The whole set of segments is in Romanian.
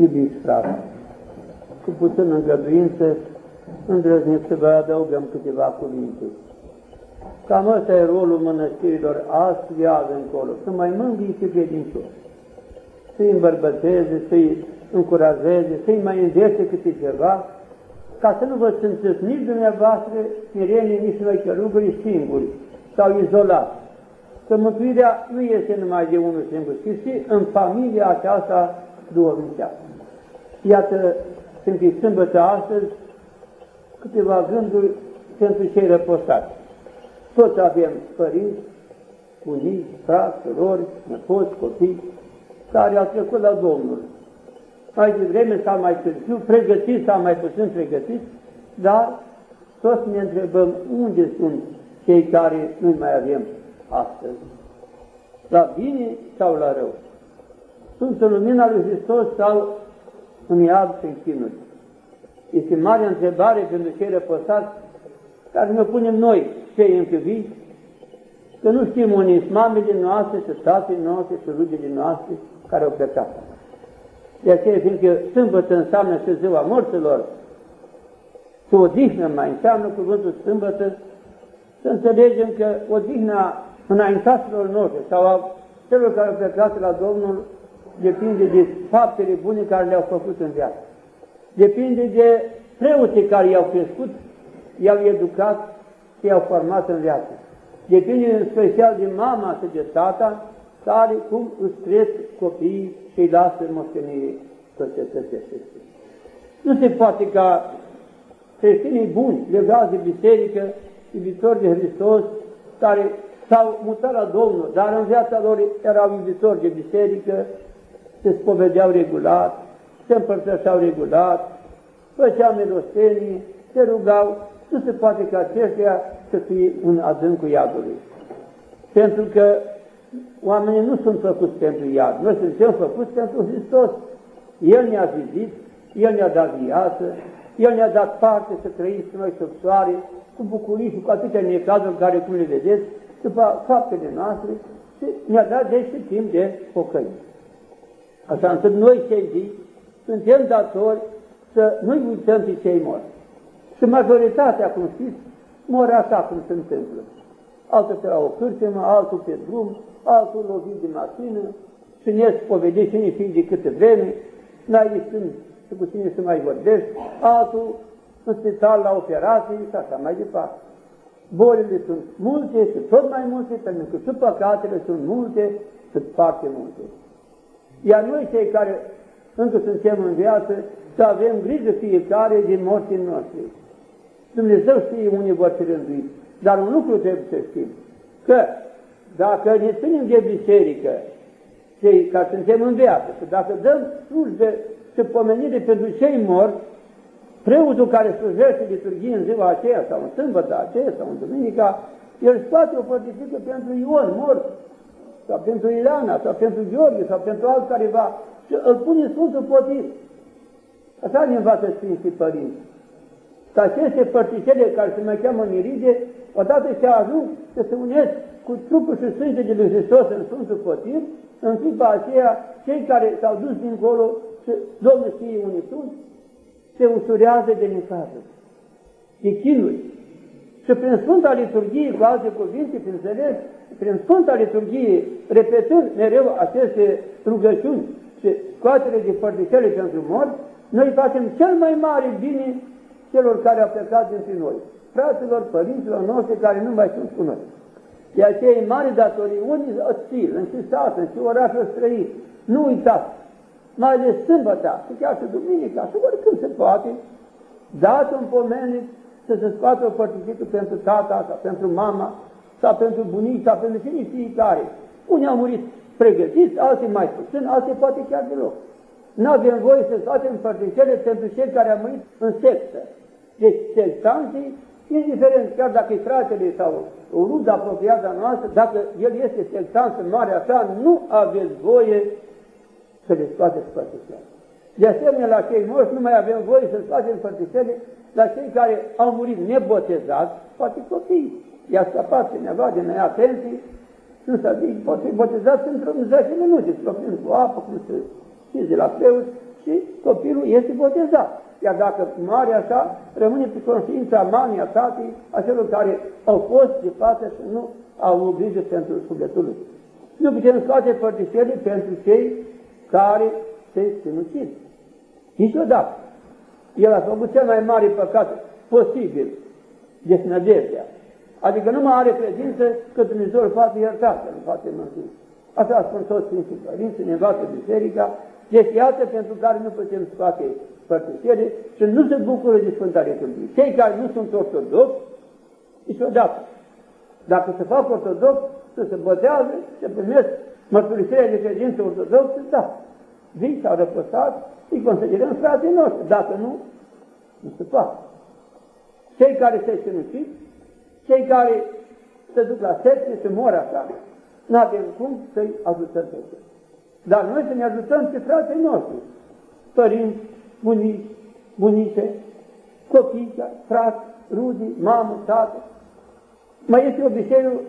Iubiți frate, cu puțin îngăduință, îndrăzniți să vă adăugăm câteva cuvinte. Cam ăsta e rolul mănăstirilor azi, viață încolo, să mai mângâie pe credincioși, să-i îmbărbăteze, să-i încurajeze, să-i mai învețe câte ceva, ca să nu vă simțiți nici dumneavoastră smirenie, nici noi călugări singuri sau izolați. Că mântuirea nu este numai de unul singur, ci și în familia aceasta duhovnicească. Iată, sunt sâmbătă astăzi, câteva gânduri pentru cei răposați. Toți avem părinți, bunici, frați, surori, nepoți, copii, care au trecut la Domnul. Mai devreme sau mai târziu, pregătiți sau mai puțin pregătiți, dar toți ne întrebăm unde sunt cei care nu mai avem astăzi. La bine sau la rău? Sunt în lumina lui Hristos sau în iad și în chinuri? Este mare întrebare pentru cei răpăsați care ne punem noi, cei închiviți, că nu știm unii mamele noastre, și tatăi noastre, și rugile noastre care au plecat. De aceea, fiindcă sâmbătă înseamnă și ziua morților, și odihnă mai înseamnă cuvântul sâmbătă, să înțelegem că odihna înaintaților noștri sau a celor care au plecat la Domnul depinde de faptele bune care le-au făcut în viață. Depinde de preoții care i-au crescut, i-au educat și i-au format în viață. Depinde în special de mama și de tata, care cum îți cresc copiii și îi lasă moștenire societății acestei. Nu se poate ca creștinii buni, legați de biserică, iubitori de Hristos, care s-au mutat la Domnul, dar în viața lor erau iubitori de biserică, se spovedeau regulat, se împărtășeau regulat, făceau milostenii, se rugau, nu se poate ca aceștia să fie în adâncul iadului. Pentru că oamenii nu sunt făcuți pentru iad, noi suntem făcuți pentru Hristos. El ne-a zidit, El ne-a dat viață, El ne-a dat parte să trăim noi sub soare, cu bucurii și cu atâtea necazuri care, cum le vedeți, după faptele noastre, și ne-a dat deci și timp de pocăință. Așa încât noi cei vii suntem datori să nu-i uităm pe cei morți. Și majoritatea, cum știți, mor așa cum se întâmplă. Altul pe la o cârtemă, altul pe drum, altul lovit de mașină, și ne spovedit și ne fi de câte vreme, n-ai ieșit și cu tine să mai vorbești, altul în spital la operații și așa mai departe. Bolile sunt multe și tot mai multe, pentru că și păcatele sunt multe și foarte multe. Iar noi cei care încă suntem în viață, să avem grijă fiecare din morții noștri. Dumnezeu știe unii vor fi rânduiți, dar un lucru trebuie să știm, că dacă ne ținem de biserică, cei care suntem în viață, și dacă dăm slujbe și pomenire pentru cei morți, preotul care slujește liturghie în ziua aceea sau în sâmbătă aceea sau în duminica, el scoate o părticică pentru Ion mort, sau pentru Ileana, sau pentru Gheorghe, sau pentru alt careva, și îl pune Sfântul Potir. Așa ne învață Sfinții Părinți. Că aceste părticele care se mai cheamă miride, odată ce ajung să se unesc cu trupul și sângele lui Hristos în Sfântul Potir, în clipa aceea, cei care s-au dus dincolo și Domnul știe unii sunt, se ușurează de necazuri, de chinuri. Și prin Sfânta Liturghie, cu alte cuvinte, prin înțeles, prin Sfânta Liturghie, repetând mereu aceste rugăciuni și scoatere de părticele pentru morți, noi facem cel mai mare bine celor care au plecat dintre noi, fraților, părinților noștri care nu mai sunt cu noi. De aceea e mare datorie, unii țil, în ce sat, în ce oraș străit, nu uitați, mai ales sâmbătă și chiar și duminica și oricând se poate, dați un pomenit să se scoată o părticică pentru tata sau pentru mama sau pentru bunici sau pentru cine fiecare. Unii au murit pregătiți, alții mai puțin, alții poate chiar deloc. Nu avem voie să scoatem părticele pentru cei care au murit în sectă. Deci sectanții, indiferent chiar dacă e fratele sau o rudă apropiată noastră, dacă el este sectant în mare așa, nu aveți voie să le scoateți părticele. De asemenea, la cei morți nu mai avem voie să scoatem părticele la cei care au murit nebotezați, poate copii. I-a scăpat cineva din neatenții, nu s-a zis, poate fi botezați într-un 10 minute, scopind cu apă, cum se știți de la preot, și copilul este botezat. Iar dacă moare așa, rămâne pe conștiința mania tatii, acelor care au fost de față și nu au avut grijă pentru sufletul lui. Nu putem scoate părtisele pentru cei care se sinucid. Niciodată. El a făcut cel mai mare păcat posibil, desnădejdea. Adică nu mai are credință că Dumnezeu îl poate ierta, că îl poate mântuit. Așa spun toți Sfinții Părinți, ne învață Biserica, deci iată pentru care nu putem scoate părtășiere și nu se bucură de Sfânta Liturghie. Cei care nu sunt ortodoxi, niciodată. Dacă se fac ortodox, să se botează, să primesc mărturisirea de credință ortodoxă, da. Vii sau răpăsat, îi considerăm frații noștri. Dacă nu, nu se poate. Cei care se sinucid, cei care se duc la secție, se mor așa, nu avem cum să-i ajutăm pe ei. Dar noi să ne ajutăm pe frații noștri, părinți, bunici, bunice, copii, frați, rudi, mamă, tată. Mai este obiceiul,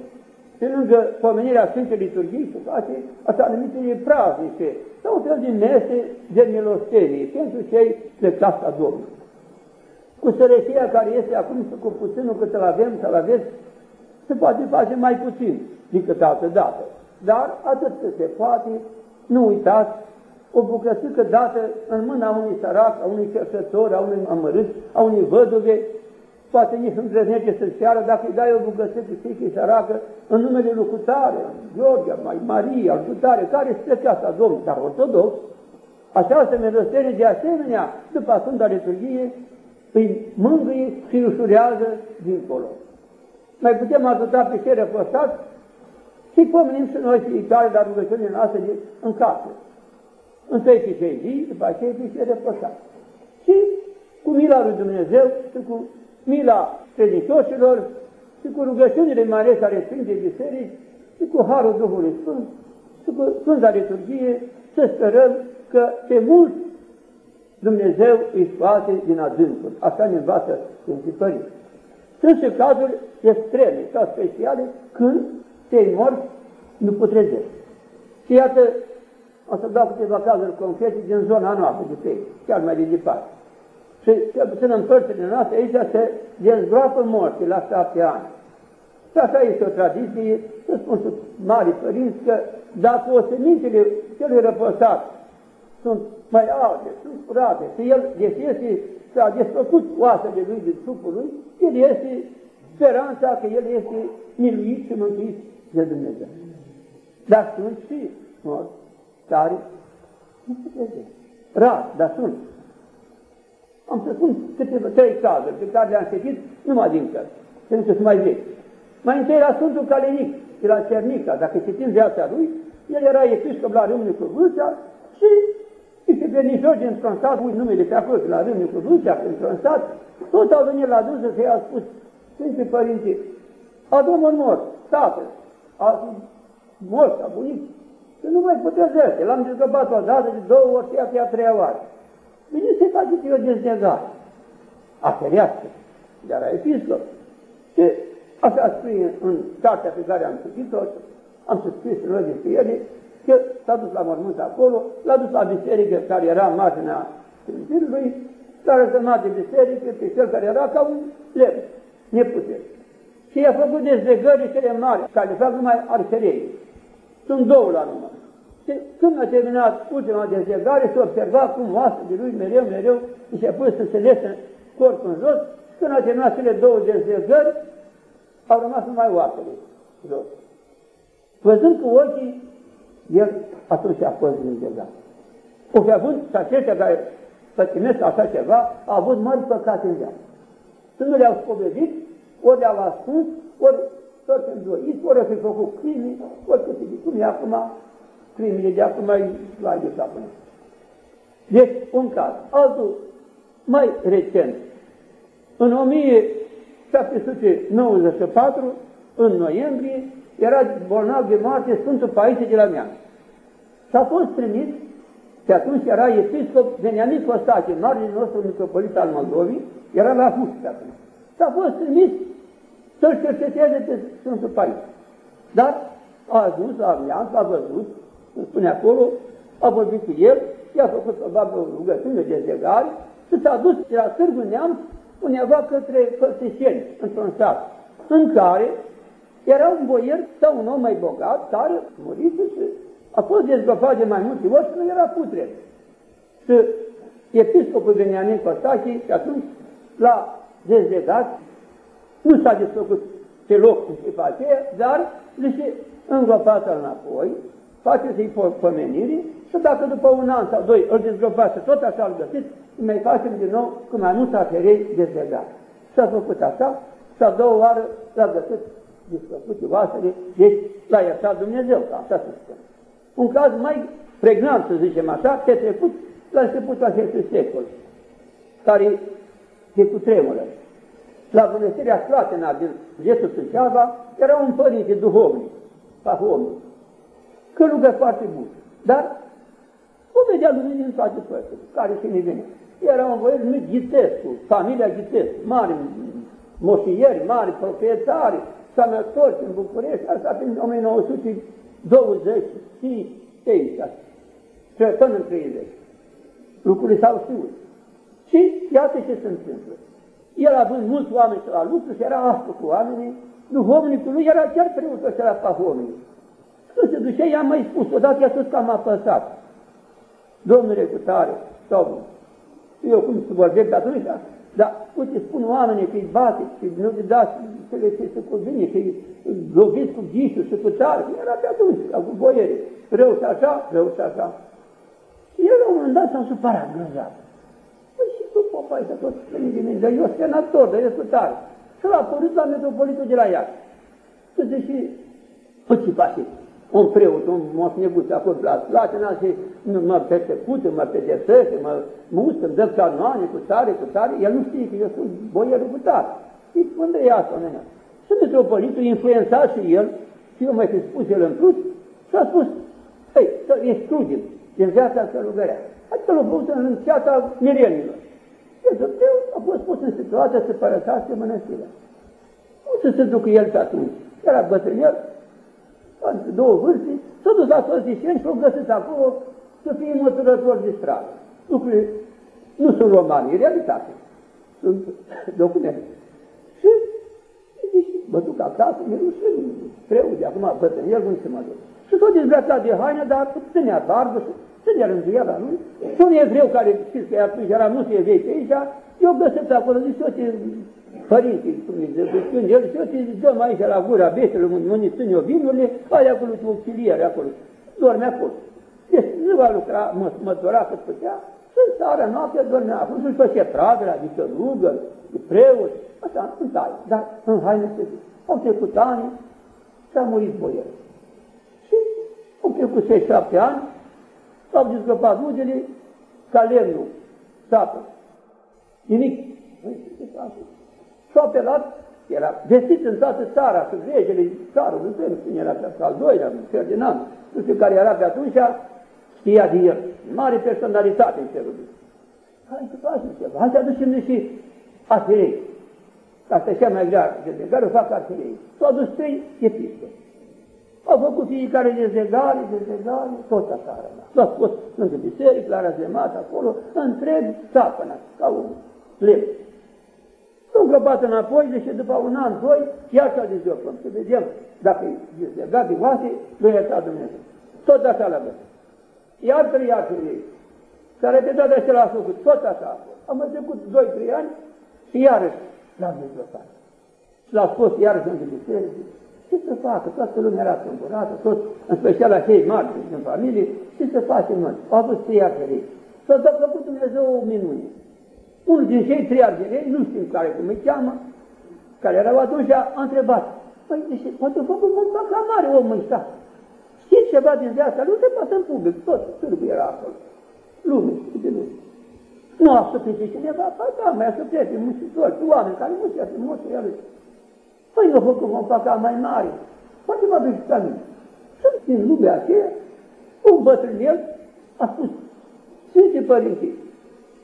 pe lângă pomenirea Sfintei Liturghii, să face așa numite praznice, sau un fel de mese de milostenie pentru cei de casa Domnului. Cu sărăcia care este acum și cu puținul cât îl avem, să-l aveți, se poate face mai puțin decât altă dată. Dar atât cât se poate, nu uitați, o bucățică dată în mâna unui sărac, a unui cercetător, a unui amărât, a unui văduve, poate nici nu îndrăznește să seară, dacă îi dai o bucățică, știi că e săracă, în numele lui Cutare, Gheorghe, mai Maria, Cutare, care este casa Domnului, dar ortodox, această milostenie de asemenea, după Sfânta Liturghie, îi mângâie și îi ușurează dincolo. Mai putem ajuta pe cei răpăsați și pomenim și noi fiecare la rugăciunile noastre în casă. Întâi pe cei vii, după aceea pe cei răpăsați. Și cu mila lui Dumnezeu și cu mila credincioșilor și cu rugăciunile mai ales ale Sfintei Biserici și cu Harul Duhului Sfânt și cu Sfânta Liturghie să sperăm că pe mulți Dumnezeu îi scoate din adâncul. Așa ne învață Sfinții Părinți. Sunt și cazuri extreme sau speciale când cei morți nu putrezesc. Și iată, o să dau câteva cazuri concrete din zona noastră de pe chiar mai de departe. Și cel puțin în părțile noastre, aici se dezgroapă morții la șapte ani. Și așa este o tradiție, să spun să mari părinți, că dacă o semințele celui răpăsat sunt mai alte, sunt curate, și el, deci este, s-a desfăcut oasele lui din trupul lui, el este speranța că el este miluit și mântuit de Dumnezeu. Dar sunt și morți care nu se trezesc. Rar, dar sunt. Am să spun câteva, trei cazuri pe care le-am citit numai din cărți, pentru că sunt mai vechi. Mai întâi la Sfântul Calenic, la Cernica, dacă citim viața lui, el era episcop la Râmnicu Vâlcea și niște vernișoși într-un stat, uit numele pe acolo, la Râmnicu Vâlcea, într-un stat, toți au venit la dânsă să i-a spus, Sfinte Părinții, adum un mort, tatăl, alții morți, a bunici, și nu mai puteți zăște. L-am dezgăbat o dată, de două ori, și a treia oară. Bine se face eu deznegare. A ferească, dar a episcop. Și așa scrie în cartea pe care am citit-o, am să scris în despre ele, că s-a dus la mormânt acolo, l-a dus la biserică care era în marginea cimitirului, s-a răzămat de biserică pe cel care era ca un lemn, neputere. Și i-a făcut dezlegări cele mari, care le fac numai arherei. Sunt două la număr. Și când a terminat ultima dezlegare, se observa cum oasele lui mereu, mereu, început să se lese corp în jos, și când a terminat cele două dezlegări, au rămas numai oasele jos. Văzând cu ochii, el atunci a fost vindecat. O fi avut și aceștia care pătimesc așa ceva, au avut mari păcate în viață. Să nu le-au spovedit, ori le-au ascuns, ori tot îndoiți, ori au fi făcut crime, ori câte de cum e acum, crimele de acum mai la de acum. Deci, un caz. Altul, mai recent, în 1794, în noiembrie, era bolnav de moarte Sfântul Paisie de la Neamț. S-a fost trimis, și atunci era episcop Veniamit Costache, marele nostru mitropolit al Moldovii, era la Hus pe atunci. S-a fost trimis să-și cerceteze pe Sfântul Paisie. Dar a ajuns la Neamț, a văzut, îmi spune acolo, a vorbit cu el i-a făcut probabil o rugăciune de zegari și s-a dus la Târgu Neam undeva către Făltișeni, într-un sat, în care era un boier sau un om mai bogat, care murise și a fost dezgăfat de mai multe ori și nu era putre. Și episcopul Veniamin Păstache și atunci l-a dezlegat, nu s-a desfăcut pe loc în clipa aceea, dar zice, îngropați-l înapoi, faceți-i pomenire și dacă după un an sau doi îl dezgropați și tot așa îl găsiți, mai facem din nou cu mai mulți aferei dezlegat. S-a făcut așa și a doua oară l-a găsit desfăcute oasele, deci l-a iertat Dumnezeu, ca așa se spune. Un caz mai pregnant, să zicem așa, pe trecut la începutul acestui secol, care se cutremură. La Bunăstăria Slatena din județul Suceava era un părinte duhovnic, pahomnic, călugă foarte bun, dar o vedea lumini în toate părțile, care se ne venea. Era un băiat numit Ghitescu, familia Ghitescu, mari moșieri, mari proprietari, sănători în București, asta prin 1920 și 30, până în 30. Lucrurile s-au știut. Și iată ce se întâmplă. El având mulți oameni la lucru și era aspru cu oamenii, duhovnicul lui era chiar preotul și era pahomnic. Când se ducea, i-am mai spus, odată i-a spus că am apăsat. Domnule cu tare, sau eu cum să vorbesc atunci, dar uite, spun oamenii că îi bate, că nu îi dați să le ce se cuvine, că îi loviți cu ghișul și cu tare. Era pe atunci, cu boiere. Rău și așa, rău și așa. Și el la un moment dat s-a supărat, grozav. Păi și tu, popa, să tot spune de mine, dar eu senator, dar eu sunt tare. Și l-a părut la metropolitul de la Iași. Să zice, păi ce face? un preot, un moșneguț acolo la Slatina și mă persecută, mă pedepsește, mă mustă, îmi dă canoane cu tare, cu tare, el nu știe că eu sunt boierul cu tare. Și unde e asta, nenea? Și metropolitul, influențat și el, și eu mai fi spus el în plus, și a spus, hei, să excludem din viața călugărea. Adică l-a pus în viața mirenilor. Dumnezeu a fost pus în situația să părăsească mănăstirea. Cum să se ducă el pe atunci? Era bătrânel, între două vârste, s-a dus la toți și au găsit acolo să fie măsurător de stradă. Lucrurile nu sunt romani, e realitate. Sunt documente. Și zice, mă duc acasă, mi rușine, preul de acum bătrân, el unde să mă duc. Și s-a dezbrăcat de haine, dar ținea barbă și ținea rânduia la lui. Și un evreu care, știți că atunci era nu se evei pe aici, eu găsesc acolo, zice, eu părinții, Dumnezeu, când el și eu te dăm aici la gura betelor, unde țin eu vinurile, aia acolo cu auxiliere acolo, dorme acolo. Deci nu va lucra, mă, mă dora cât putea, și în seara, noaptea dormea acolo, și făcea pradă, adică rugă, de preot, așa, în taie, dar în haine se zic. Au trecut ani și a murit boierul. Și au trecut 6-7 ani, s-au dezgăpat rugele ca lemnul, sapă. Nimic. ce S-a apelat, era vestit în toată țara, cu regele țară, nu știu cine era pe al doilea, Ferdinand, nu știu care era pe atunci, știa de el. Mare personalitate în cerul lui. Hai să facem ceva, hai să aducem și arhierei. Asta e cea mai grea, de care o fac arhierei. S-au adus trei episcopi. Au făcut fiecare dezlegare, dezlegare, tot așa rămas. S-au scos lângă biserică, la răzemat acolo, întreg țapăna, ca un lemn. S-au îngropat înapoi, deci după un an, doi, iar s-a dezgropăm. Să vedem dacă e dezlegat de oase, lui ierta Dumnezeu. Tot așa l-a găsit. Iar-te, iar ei. S-a repetat așa l-a făcut, tot așa. Am mai trecut doi, trei ani și iarăși l-am dezgropat. Și l-a spus iarăși în biserică. Ce să facă? Toată lumea era cumpărată, tot, în special cei mari din familie, ce să facem noi? Au avut trei arherei. S-a făcut Dumnezeu o minune. Unul din cei trei argineni, nu știm care cum îi cheamă, care erau atunci, a întrebat, păi, deci, poate făcut mult la mare omul ăsta. Știți ceva din viața lui, se poate în public, tot târgul era acolo. Lume, de lume. Nu a suflet cineva, păi da, mai a suflet, muncitori, oameni care muncesc în moșul lui. Păi nu făcut un păcat mai mare, poate mă duci la mine. Sunt din lumea aceea, un bătrânel a spus, Sfinte Părinte,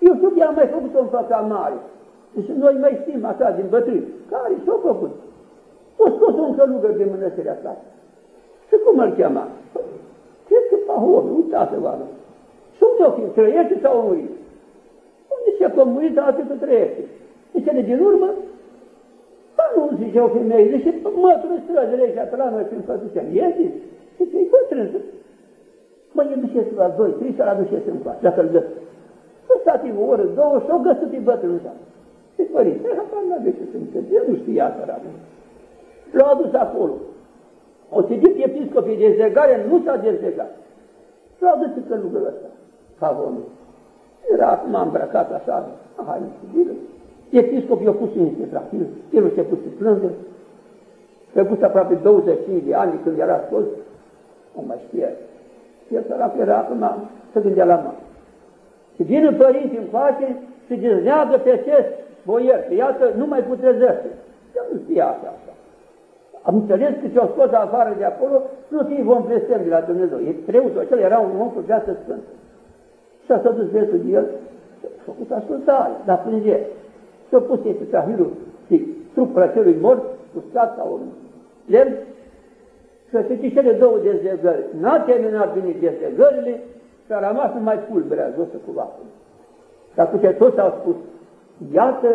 eu știu că i-am mai făcut un fața mare. Și noi mai știm așa din bătrâni. Care și-au făcut? O scos un călugăr de mănăstirea sa. Și cum îl chema? Cred că Pahom, uitați-vă Și unde o fi? Trăiește sau murit? Unde se comunită atât cât trăiește? Și cele din urmă, dar nu ziceau femei, zice, mătură străzile aici, pe la noi când făcuseam. Iese? Zice, e bătrân. Mă, e duceți la doi, trei să-l aduceți în coace, dacă-l găsă. Să stați o oră, două și-o găsit-i bătrân ăsta. Și părinte, apar la de ce se întâmplă, el nu știa săracul. L-au adus acolo. O citit episcopii de zegare, nu s-a dezlegat. L-au adus călugărul ăsta, favonul. Era acum îmbrăcat așa, haine civilă. Episcopii i-au pus în tetrafil, el a început să plângă. Pe pus aproape 25 de ani când era scos, nu mai știa. El sărac era acum, să gândea la mă. Și vine părinții în face și dezneagă pe acest boier, că iată, nu mai putrezește. El nu știa așa. asta. Am înțeles că ce-au scos afară de acolo, nu fi vom blestem de la Dumnezeu. E preotul acela era un om cu viață sfântă. Și a dus viețul de el și a făcut ascultare, dar plânge. Și a pus pe trahilul și trupul acelui mort, cu scat sau un lemn, și a citit cele două dezlegări. N-a terminat bine dezlegările și a rămas numai pulberea josă cu vapul. Și atunci toți au spus, iată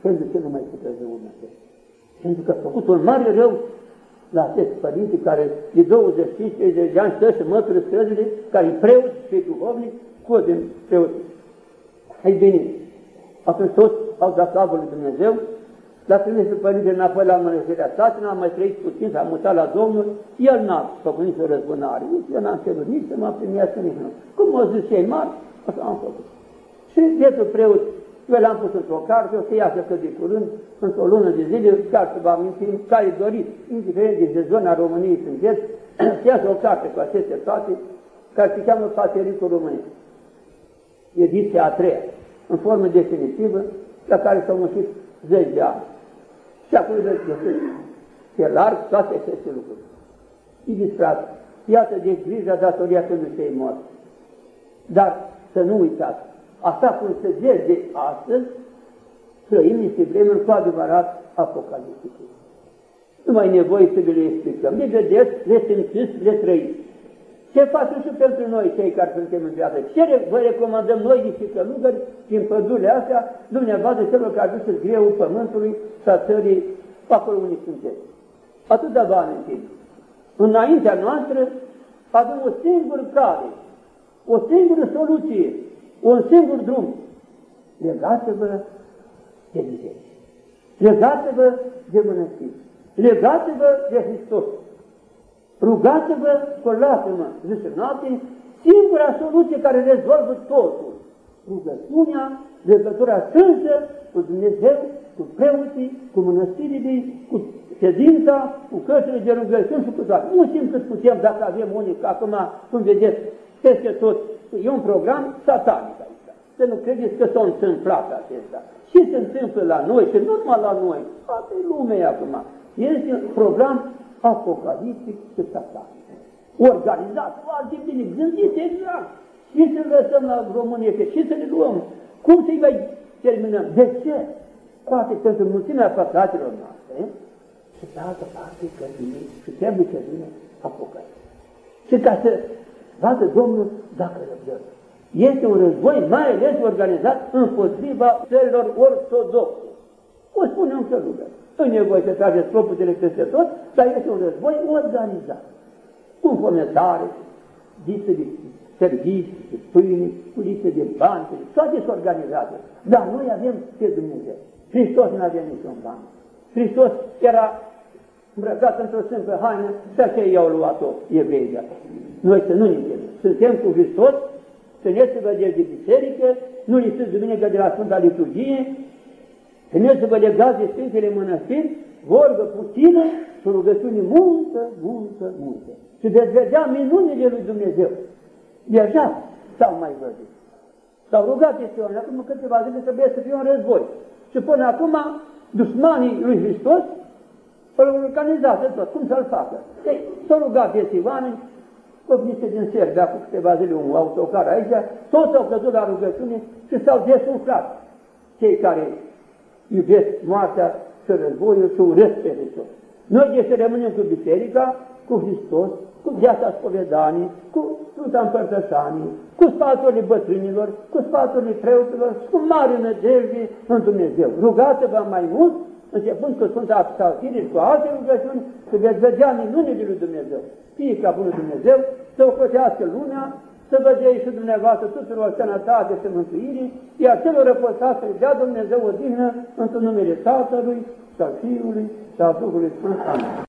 pentru ce nu mai puteți urmă pentru că a făcut un mare rău la acest părinte care de 25 de ani stă și mătură străzile, care e preot și duhovnic, cu din preot. Ai bine, atunci toți au dat slavă lui Dumnezeu, l-a trimis pe părinte înapoi la mănăstirea n a mai trăit puțin, s-a mutat la Domnul, el n-a făcut nicio răzbunare, nici eu n-am cerut nici să mă primească nici nu. Cum au zis ei mari, așa am făcut. Și vietul preot eu l-am pus într-o carte, o să iasă cât de curând, într-o lună de zile, chiar să vă amintim, care doriți, indiferent de zona României sunteți, să iasă o carte cu aceste toate, care se cheamă Patericul României. Ediția a treia, în formă definitivă, la care s-au muncit zeci de ani. Și acolo veți găsi pe larg toate aceste lucruri. Iubiți frate, iată de grija datoria când se mort. Dar să nu uitați, Așa cum se vede astăzi, trăim niște vremuri cu adevărat apocaliptice. Nu mai e nevoie să le explicăm. Le vedeți, le simțiți, le trăiți. Ce facem și pentru noi, cei care suntem în viață? Ce vă recomandăm noi, niște călugări, din pădurile astea, dumneavoastră celor care aduceți greul pământului și a țării acolo unde sunteți? Atât de vă amintim. Înaintea noastră avem o singură cale, o singură soluție, un singur drum. Legați-vă de biserică. Legați-vă de mănăstiri. Legați-vă de Hristos. Rugați-vă, scolați-mă, zice noapte, singura soluție care rezolvă totul. Rugăciunea, legătura strânsă cu Dumnezeu, cu preoții, cu mănăstirile, cu ședința, cu cărțile de rugăciuni și cu toate. Nu știm cât putem dacă avem unii, că acum, cum vedeți, peste tot E un program satanic aici. Să nu credeți că s-a întâmplat acesta. Ce se întâmplă la noi și nu numai la noi, toate lumea acum. Este un program apocaliptic și satanic. Organizat foarte bine, gândiți exact. Și să lăsăm la România, că și să ne luăm. Cum să-i mai terminăm? De ce? Poate pentru mulțimea păcatelor noastre, și pe altă parte că vine, și trebuie să vină apocaliptic. Și ca să vadă Domnul dacă răbdăm. Este un război mai ales organizat împotriva țărilor ortodoxe. O spune un călugăr. Nu e nevoie să trageți proputele peste tot, dar este un război organizat. Cu fometare, lipsă de servicii, de pâine, cu lipsă de bani, toate sunt organizate. Dar noi avem pe Dumnezeu. Hristos nu avea niciun bani. Hristos era îmbrăcat într-o sfântă haină și aceea i-au luat-o evreii. Noi să nu ne temem. Suntem cu Hristos, să ne să vedeți de biserică, nu lipsiți duminică de la Sfânta Liturghie, să ne să vă legați de Sfintele Mănăstiri, vorbă puțină și rugăciune multă, multă, multă. Și veți vedea minunile lui Dumnezeu. Deja s-au mai văzut. S-au rugat este oameni, acum câteva zile trebuie să fie un război. Și până acum, dușmanii lui Hristos îl organizează tot, cum să-l facă. Ei, s-au rugat este oameni, copniște din Serbia cu câteva zile un autocar aici, toți au căzut la rugăciune și s-au desuflat cei care iubesc moartea și războiul și urăsc pe Hristos. Noi de să rămânem cu biserica, cu Hristos cu viața spovedanii, cu Sfânta Împărtășanii, cu sfaturile bătrânilor, cu sfaturile preoților și cu mare nădejde în Dumnezeu. Rugați-vă mai mult, începând cu Sfânta Psaltire și cu alte rugăciuni, să veți vedea minunile lui Dumnezeu. Fie ca Bunul Dumnezeu să o cotească lumea, să vedeți și dumneavoastră tuturor sănătate și mântuire, iar celor răpăsați să dea Dumnezeu o dihnă într numele Tatălui, și al Fiului și al Duhului Sfânt. Amin.